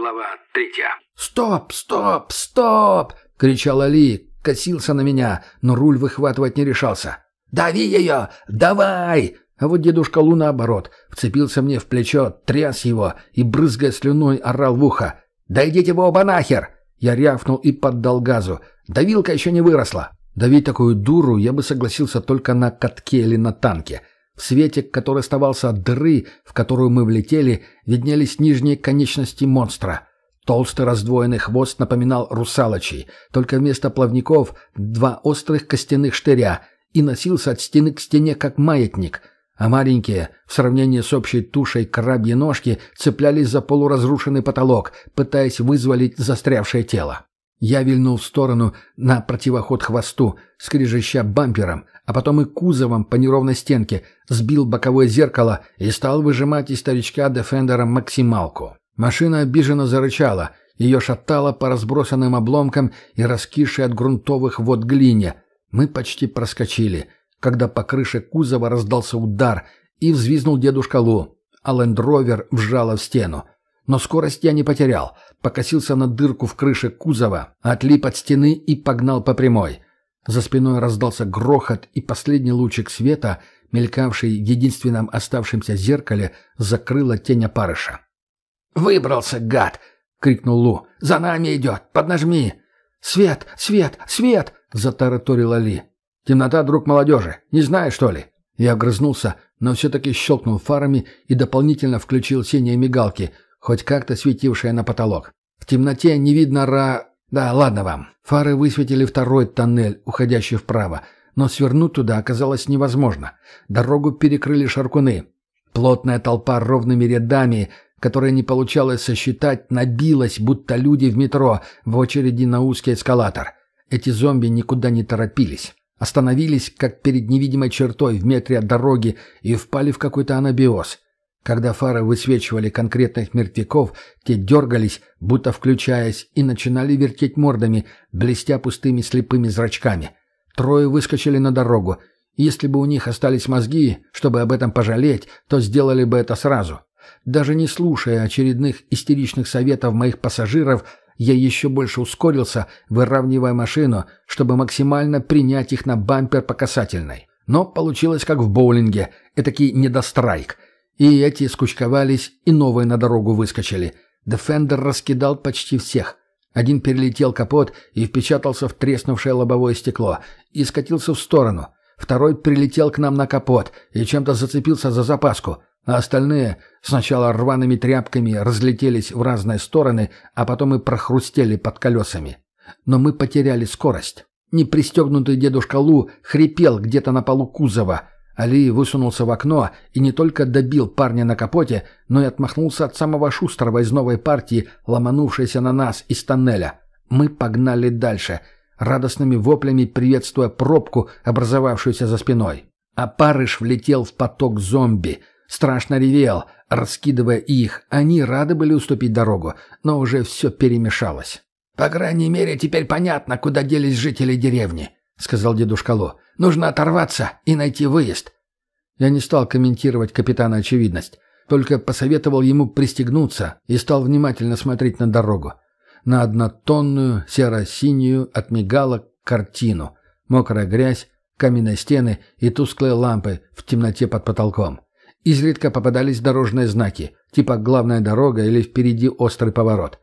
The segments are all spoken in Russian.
Глава третья. «Стоп! Стоп! Стоп!» — кричал Али, косился на меня, но руль выхватывать не решался. «Дави ее! Давай!» А вот дедушка Лу, наоборот, вцепился мне в плечо, тряс его и, брызгая слюной, орал в ухо. «Да идите вы оба нахер!» Я рявкнул и поддал газу. Давилка еще не выросла. Давить такую дуру я бы согласился только на катке или на танке. В свете, который оставался от дыры, в которую мы влетели, виднелись нижние конечности монстра. Толстый раздвоенный хвост напоминал русалочий, только вместо плавников два острых костяных штыря и носился от стены к стене, как маятник — а маленькие, в сравнении с общей тушей крабьи ножки, цеплялись за полуразрушенный потолок, пытаясь вызволить застрявшее тело. Я вильнул в сторону на противоход хвосту, скрежеща бампером, а потом и кузовом по неровной стенке, сбил боковое зеркало и стал выжимать из старичка Дефендера максималку. Машина обиженно зарычала, ее шатало по разбросанным обломкам и раскисшей от грунтовых вод глине. Мы почти проскочили — когда по крыше кузова раздался удар и взвизнул дедушка Лу, а лендровер вжало в стену. Но скорость я не потерял, покосился на дырку в крыше кузова, отлип от стены и погнал по прямой. За спиной раздался грохот, и последний лучик света, мелькавший в единственном оставшемся зеркале, закрыла тень опарыша. «Выбрался, гад!» — крикнул Лу. «За нами идет! Поднажми!» «Свет! Свет! Свет!» — затараторил Али. Темнота, друг молодежи. Не знаешь, что ли?» Я огрызнулся, но все-таки щелкнул фарами и дополнительно включил синие мигалки, хоть как-то светившие на потолок. В темноте не видно ра... Да, ладно вам. Фары высветили второй тоннель, уходящий вправо, но свернуть туда оказалось невозможно. Дорогу перекрыли шаркуны. Плотная толпа ровными рядами, которые не получалось сосчитать, набилась, будто люди в метро, в очереди на узкий эскалатор. Эти зомби никуда не торопились. Остановились, как перед невидимой чертой в метре от дороги, и впали в какой-то анабиоз. Когда фары высвечивали конкретных мертвяков, те дергались, будто включаясь, и начинали вертеть мордами, блестя пустыми слепыми зрачками. Трое выскочили на дорогу. Если бы у них остались мозги, чтобы об этом пожалеть, то сделали бы это сразу. Даже не слушая очередных истеричных советов моих пассажиров, я еще больше ускорился, выравнивая машину, чтобы максимально принять их на бампер по касательной. Но получилось как в боулинге, этакий недострайк. И эти скучковались, и новые на дорогу выскочили. Дефендер раскидал почти всех. Один перелетел капот и впечатался в треснувшее лобовое стекло и скатился в сторону. Второй прилетел к нам на капот и чем-то зацепился за запаску — а остальные сначала рваными тряпками разлетелись в разные стороны, а потом и прохрустели под колесами. Но мы потеряли скорость. Непристегнутый дедушка Лу хрипел где-то на полу кузова. Али высунулся в окно и не только добил парня на капоте, но и отмахнулся от самого шустрого из новой партии, ломанувшейся на нас из тоннеля. Мы погнали дальше, радостными воплями приветствуя пробку, образовавшуюся за спиной. А парыш влетел в поток зомби — страшно ревел, раскидывая их. Они рады были уступить дорогу, но уже все перемешалось. «По крайней мере, теперь понятно, куда делись жители деревни», — сказал дедушка Ло. «Нужно оторваться и найти выезд». Я не стал комментировать капитана очевидность, только посоветовал ему пристегнуться и стал внимательно смотреть на дорогу. На однотонную, серо-синюю, от картину. Мокрая грязь, каменные стены и тусклые лампы в темноте под потолком. Изредка попадались дорожные знаки, типа «главная дорога» или «впереди острый поворот».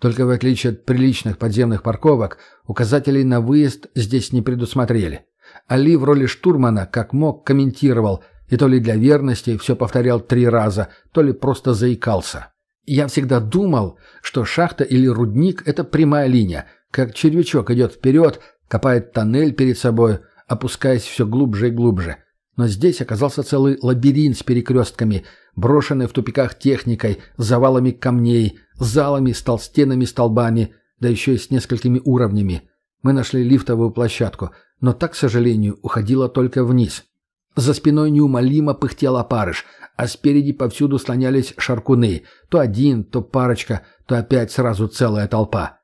Только в отличие от приличных подземных парковок, указателей на выезд здесь не предусмотрели. Али в роли штурмана, как мог, комментировал, и то ли для верности все повторял три раза, то ли просто заикался. Я всегда думал, что шахта или рудник – это прямая линия, как червячок идет вперед, копает тоннель перед собой, опускаясь все глубже и глубже – но здесь оказался целый лабиринт с перекрестками, брошенный в тупиках техникой, завалами камней, залами с толстенными столбами, да еще и с несколькими уровнями. Мы нашли лифтовую площадку, но так, к сожалению, уходила только вниз. За спиной неумолимо пыхтел опарыш, а спереди повсюду слонялись шаркуны. То один, то парочка, то опять сразу целая толпа.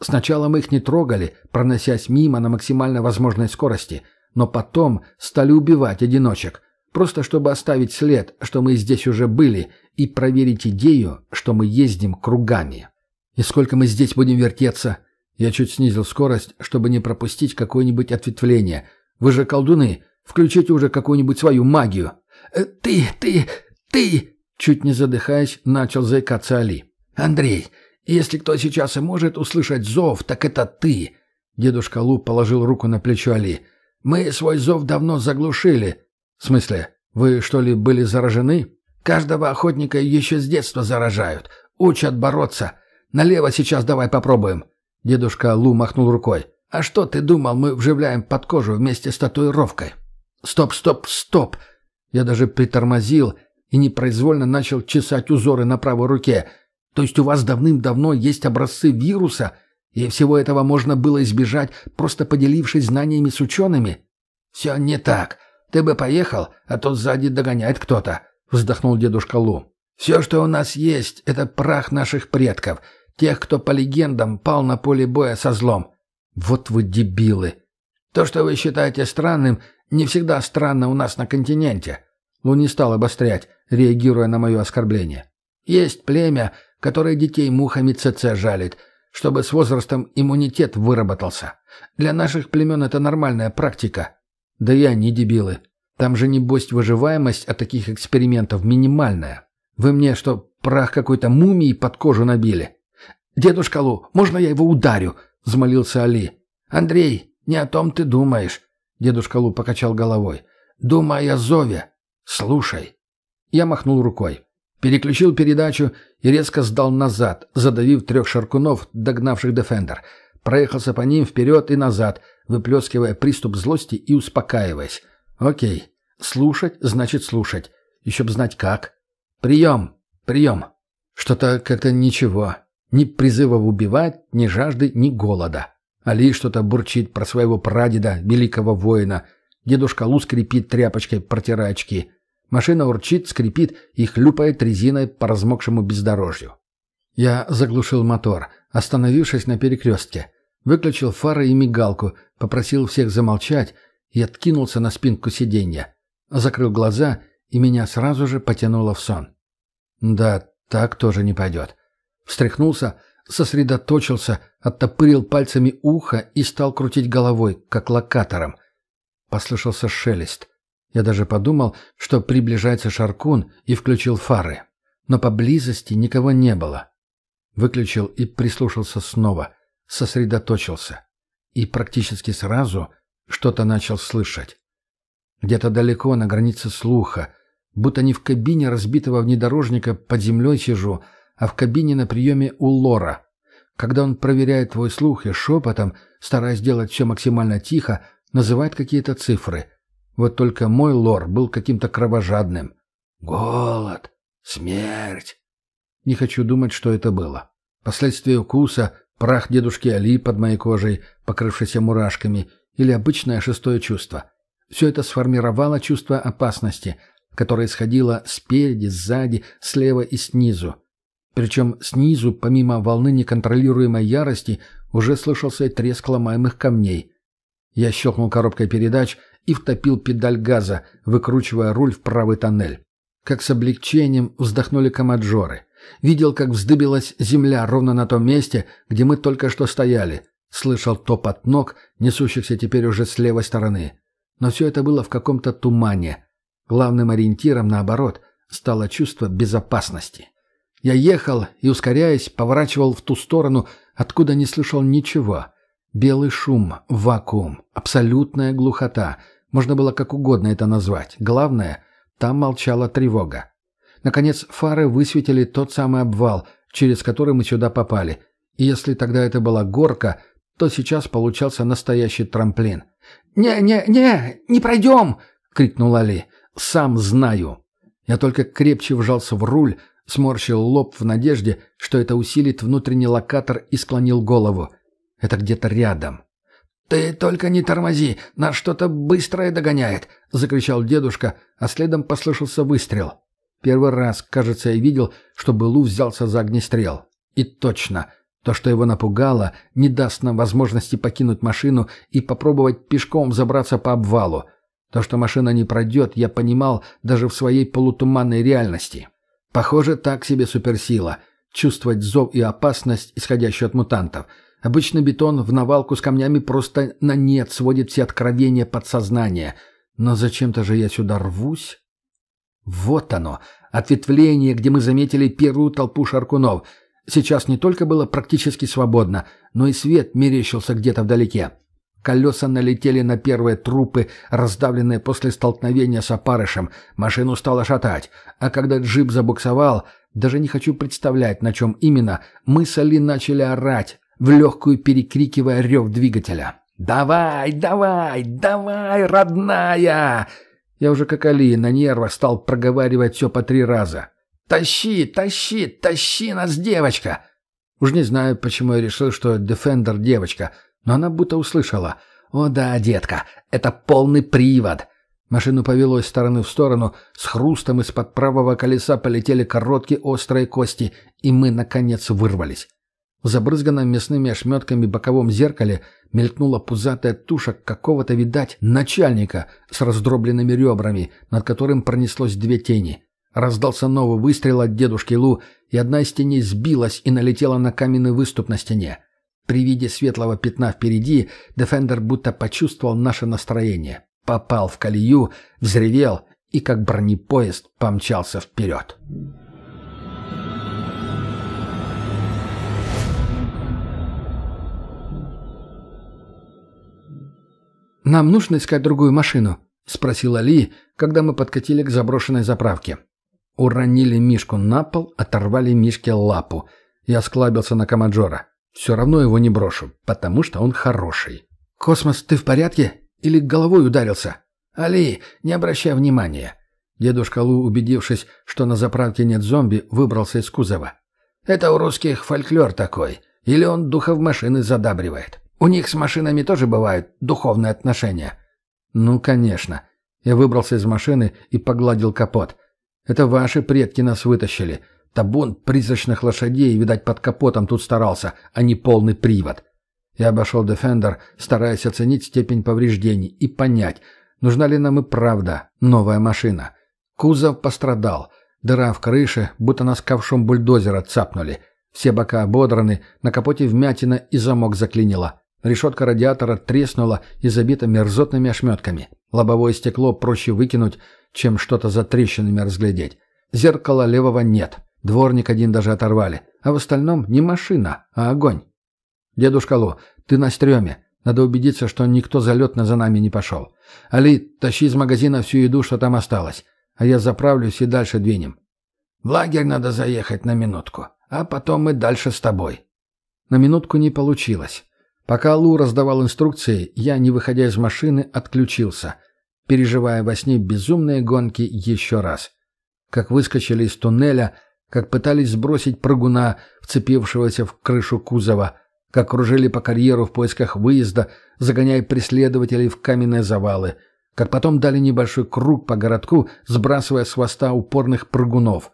Сначала мы их не трогали, проносясь мимо на максимально возможной скорости – но потом стали убивать одиночек, просто чтобы оставить след, что мы здесь уже были, и проверить идею, что мы ездим кругами. «И сколько мы здесь будем вертеться?» Я чуть снизил скорость, чтобы не пропустить какое-нибудь ответвление. «Вы же колдуны! Включите уже какую-нибудь свою магию!» «Э, «Ты, ты, ты!» Чуть не задыхаясь, начал заикаться Али. «Андрей, если кто сейчас и может услышать зов, так это ты!» Дедушка Лу положил руку на плечо Али. «Мы свой зов давно заглушили». «В смысле, вы, что ли, были заражены?» «Каждого охотника еще с детства заражают. Учат бороться. Налево сейчас давай попробуем». Дедушка Лу махнул рукой. «А что ты думал, мы вживляем под кожу вместе с татуировкой?» «Стоп, стоп, стоп!» Я даже притормозил и непроизвольно начал чесать узоры на правой руке. «То есть у вас давным-давно есть образцы вируса, и всего этого можно было избежать, просто поделившись знаниями с учеными?» «Все не так. Ты бы поехал, а то сзади догоняет кто-то», — вздохнул дедушка Лу. «Все, что у нас есть, это прах наших предков, тех, кто, по легендам, пал на поле боя со злом». «Вот вы дебилы!» «То, что вы считаете странным, не всегда странно у нас на континенте». Лу не стал обострять, реагируя на мое оскорбление. «Есть племя, которое детей мухами ЦЦ жалит, чтобы с возрастом иммунитет выработался. Для наших племен это нормальная практика». «Да я не дебилы. Там же, небось, выживаемость от таких экспериментов минимальная. Вы мне что, прах какой-то мумии под кожу набили?» «Дедушка Лу, можно я его ударю?» — взмолился Али. «Андрей, не о том ты думаешь», — дедушка Лу покачал головой. «Думай о зове. Слушай». Я махнул рукой. Переключил передачу и резко сдал назад, задавив трех шаркунов, догнавших Дефендер. Проехался по ним вперед и назад, выплескивая приступ злости и успокаиваясь. «Окей. Слушать значит слушать. Еще б знать как. Прием! Прием!» Что-то как-то ничего. Ни призывов убивать, ни жажды, ни голода. Али что-то бурчит про своего прадеда, великого воина. Дедушка Лу скрипит тряпочкой, протирая очки. Машина урчит, скрипит и хлюпает резиной по размокшему бездорожью. Я заглушил мотор, остановившись на перекрестке. Выключил фары и мигалку, попросил всех замолчать и откинулся на спинку сиденья. Закрыл глаза, и меня сразу же потянуло в сон. Да, так тоже не пойдет. Встряхнулся, сосредоточился, оттопырил пальцами ухо и стал крутить головой, как локатором. Послышался шелест. Я даже подумал, что приближается Шаркун, и включил фары. Но поблизости никого не было. Выключил и прислушался снова. Сосредоточился. И практически сразу что-то начал слышать. Где-то далеко, на границе слуха, будто не в кабине разбитого внедорожника под землей сижу, а в кабине на приеме у Лора. Когда он проверяет твой слух и шепотом, стараясь сделать все максимально тихо, называет какие-то цифры. Вот только мой лор был каким-то кровожадным. Голод, смерть. Не хочу думать, что это было. Последствия укуса, прах дедушки Али под моей кожей, покрывшийся мурашками, или обычное шестое чувство. Все это сформировало чувство опасности, которое исходило спереди, сзади, слева и снизу. Причем снизу, помимо волны неконтролируемой ярости, уже слышался треск ломаемых камней. Я щелкнул коробкой передач и втопил педаль газа, выкручивая руль в правый тоннель. Как с облегчением вздохнули комаджоры. Видел, как вздыбилась земля ровно на том месте, где мы только что стояли. Слышал топот ног, несущихся теперь уже с левой стороны. Но все это было в каком-то тумане. Главным ориентиром, наоборот, стало чувство безопасности. Я ехал и, ускоряясь, поворачивал в ту сторону, откуда не слышал ничего. Белый шум, вакуум, абсолютная глухота. Можно было как угодно это назвать. Главное, там молчала тревога. Наконец, фары высветили тот самый обвал, через который мы сюда попали. И если тогда это была горка, то сейчас получался настоящий трамплин. «Не-не-не, не пройдем!» — крикнул Али. «Сам знаю». Я только крепче вжался в руль, сморщил лоб в надежде, что это усилит внутренний локатор и склонил голову. Это где-то рядом. «Ты только не тормози, нас что-то быстрое догоняет!» — закричал дедушка, а следом послышался выстрел. Первый раз, кажется, я видел, что Былу взялся за огнестрел. И точно, то, что его напугало, не даст нам возможности покинуть машину и попробовать пешком забраться по обвалу. То, что машина не пройдет, я понимал даже в своей полутуманной реальности. Похоже, так себе суперсила. чувствовать зов и опасность, исходящую от мутантов. Обычный бетон в навалку с камнями просто на нет сводит все откровения подсознания. Но зачем-то же я сюда рвусь? Вот оно, ответвление, где мы заметили первую толпу шаркунов. Сейчас не только было практически свободно, но и свет мерещился где-то вдалеке. Колеса налетели на первые трупы, раздавленные после столкновения с опарышем. Машину стало шатать. А когда джип забуксовал, даже не хочу представлять, на чем именно, мы с Али начали орать, в легкую перекрикивая рев двигателя. «Давай, давай, давай, родная!» Я уже как Али на нервах стал проговаривать все по три раза. «Тащи, тащи, тащи нас, девочка!» Уж не знаю, почему я решил, что Defender девочка — но она будто услышала. «О да, детка, это полный привод!» Машину повело из стороны в сторону, с хрустом из-под правого колеса полетели короткие острые кости, и мы, наконец, вырвались. В забрызганном мясными ошметками боковом зеркале мелькнула пузатая туша какого-то, видать, начальника с раздробленными ребрами, над которым пронеслось две тени. Раздался новый выстрел от дедушки Лу, и одна из теней сбилась и налетела на каменный выступ на стене. При виде светлого пятна впереди, Дефендер будто почувствовал наше настроение. Попал в колею, взревел и, как бронепоезд, помчался вперед. «Нам нужно искать другую машину?» — спросила Ли, когда мы подкатили к заброшенной заправке. Уронили Мишку на пол, оторвали Мишке лапу. Я склабился на Камаджора. Все равно его не брошу, потому что он хороший. «Космос, ты в порядке? Или головой ударился?» «Али, не обращай внимания». Дедушка Лу, убедившись, что на заправке нет зомби, выбрался из кузова. «Это у русских фольклор такой. Или он духов машины задабривает. У них с машинами тоже бывают духовные отношения». «Ну, конечно». Я выбрался из машины и погладил капот. «Это ваши предки нас вытащили. Табун призрачных лошадей, видать, под капотом тут старался, а не полный привод. Я обошел Defender, стараясь оценить степень повреждений и понять, нужна ли нам и правда новая машина. Кузов пострадал. Дыра в крыше, будто нас ковшом бульдозера цапнули. Все бока ободраны, на капоте вмятина и замок заклинило. Решетка радиатора треснула и забита мерзотными ошметками. Лобовое стекло проще выкинуть, чем что-то за трещинами разглядеть. Зеркала левого нет. Дворник один даже оторвали. А в остальном не машина, а огонь. «Дедушка Лу, ты на стреме. Надо убедиться, что никто залетно за нами не пошел. Али, тащи из магазина всю еду, что там осталось. А я заправлюсь и дальше двинем. В лагерь надо заехать на минутку, а потом мы дальше с тобой». На минутку не получилось. Пока Лу раздавал инструкции, я, не выходя из машины, отключился, переживая во сне безумные гонки еще раз. Как выскочили из туннеля, как пытались сбросить прыгуна, вцепившегося в крышу кузова, как кружили по карьеру в поисках выезда, загоняя преследователей в каменные завалы, как потом дали небольшой круг по городку, сбрасывая с хвоста упорных прыгунов.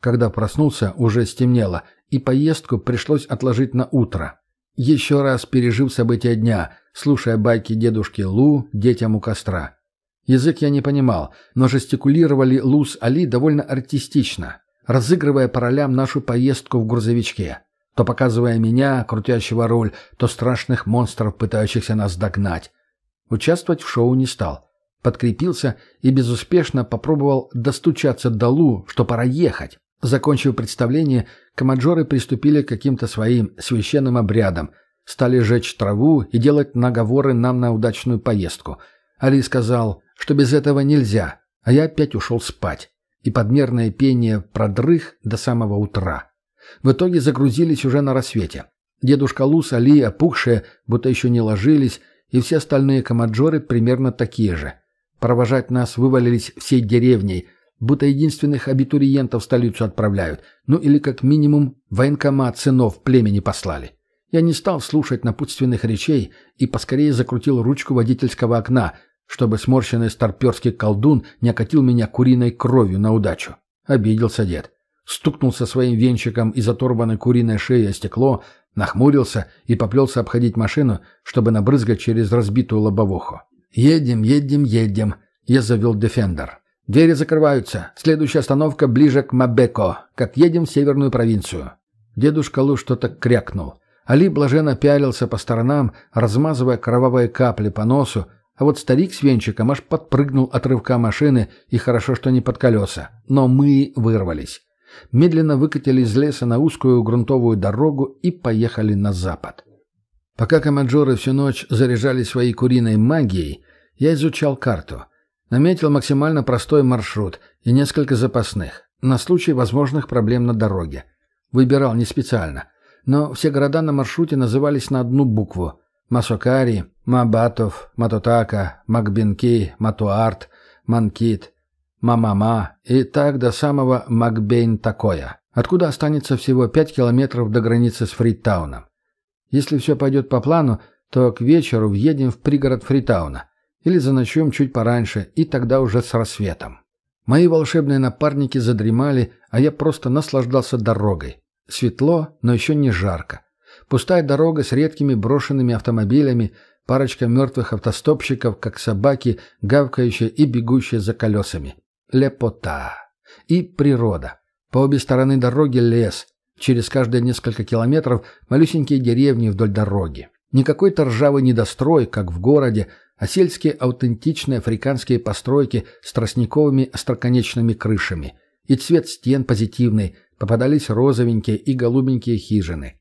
Когда проснулся, уже стемнело, и поездку пришлось отложить на утро. Еще раз пережив события дня, слушая байки дедушки Лу детям у костра. Язык я не понимал, но жестикулировали Лу с Али довольно артистично разыгрывая по ролям нашу поездку в грузовичке, то показывая меня, крутящего руль, то страшных монстров, пытающихся нас догнать. Участвовать в шоу не стал. Подкрепился и безуспешно попробовал достучаться до Лу, что пора ехать. Закончив представление, комаджоры приступили к каким-то своим священным обрядам, стали жечь траву и делать наговоры нам на удачную поездку. Али сказал, что без этого нельзя, а я опять ушел спать и подмерное пение продрых до самого утра. В итоге загрузились уже на рассвете. Дедушка Лус, Али, опухшие, будто еще не ложились, и все остальные комаджоры примерно такие же. Провожать нас вывалились всей деревней, будто единственных абитуриентов в столицу отправляют, ну или как минимум военкомат сынов племени послали. Я не стал слушать напутственных речей и поскорее закрутил ручку водительского окна, чтобы сморщенный старперский колдун не окатил меня куриной кровью на удачу. Обиделся дед. Стукнулся своим венчиком из оторванной куриной шеи о стекло, нахмурился и поплелся обходить машину, чтобы набрызгать через разбитую лобовуху. «Едем, едем, едем», — я завел «Дефендер». «Двери закрываются. Следующая остановка ближе к Мабеко, как едем в северную провинцию». Дедушка Лу что-то крякнул. Али блаженно пялился по сторонам, размазывая кровавые капли по носу, а вот старик с венчиком аж подпрыгнул от рывка машины, и хорошо, что не под колеса. Но мы вырвались. Медленно выкатили из леса на узкую грунтовую дорогу и поехали на запад. Пока комаджоры всю ночь заряжали своей куриной магией, я изучал карту. Наметил максимально простой маршрут и несколько запасных, на случай возможных проблем на дороге. Выбирал не специально – но все города на маршруте назывались на одну букву. Масокари, Мабатов, Матотака, Макбенки, Матуарт, Манкит, Мамама и так до самого Макбейн-Такоя, откуда останется всего 5 километров до границы с Фритауном. Если все пойдет по плану, то к вечеру въедем в пригород Фритауна или заночуем чуть пораньше, и тогда уже с рассветом. Мои волшебные напарники задремали, а я просто наслаждался дорогой. Светло, но еще не жарко. Пустая дорога с редкими брошенными автомобилями, парочка мертвых автостопщиков, как собаки, гавкающие и бегущие за колесами. Лепота. И природа. По обе стороны дороги лес. Через каждые несколько километров малюсенькие деревни вдоль дороги. Не какой-то ржавый недострой, как в городе, а сельские аутентичные африканские постройки с тростниковыми остроконечными крышами. И цвет стен позитивный – Попадались розовенькие и голубенькие хижины.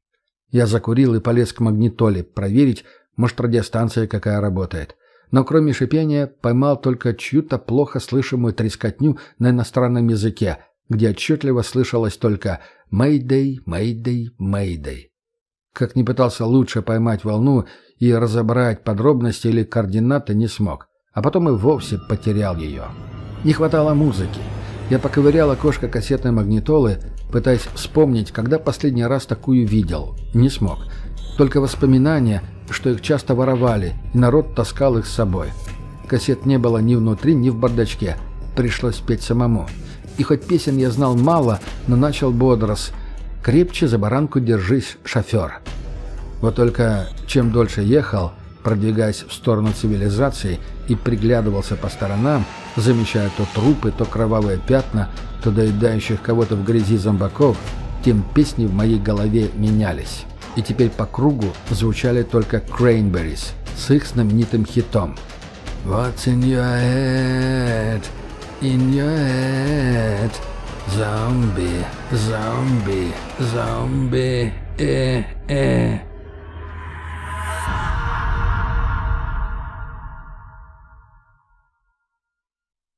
Я закурил и полез к магнитоле, проверить, может, радиостанция какая работает. Но кроме шипения поймал только чью-то плохо слышимую трескотню на иностранном языке, где отчетливо слышалось только «Мэйдэй, Мэйдэй, Мэйдэй». Как ни пытался лучше поймать волну и разобрать подробности или координаты, не смог. А потом и вовсе потерял ее. Не хватало музыки. Я поковырял окошко кассетной магнитолы, пытаясь вспомнить, когда последний раз такую видел. Не смог. Только воспоминания, что их часто воровали, и народ таскал их с собой. Кассет не было ни внутри, ни в бардачке. Пришлось петь самому. И хоть песен я знал мало, но начал бодрос. «Крепче за баранку держись, шофер». Вот только чем дольше ехал, продвигаясь в сторону цивилизации и приглядывался по сторонам, замечая то трупы, то кровавые пятна, то доедающих кого-то в грязи зомбаков, тем песни в моей голове менялись. И теперь по кругу звучали только Cranberries с их знаменитым хитом. What's in your head? In your head? Zombie, zombie, zombie, э, э.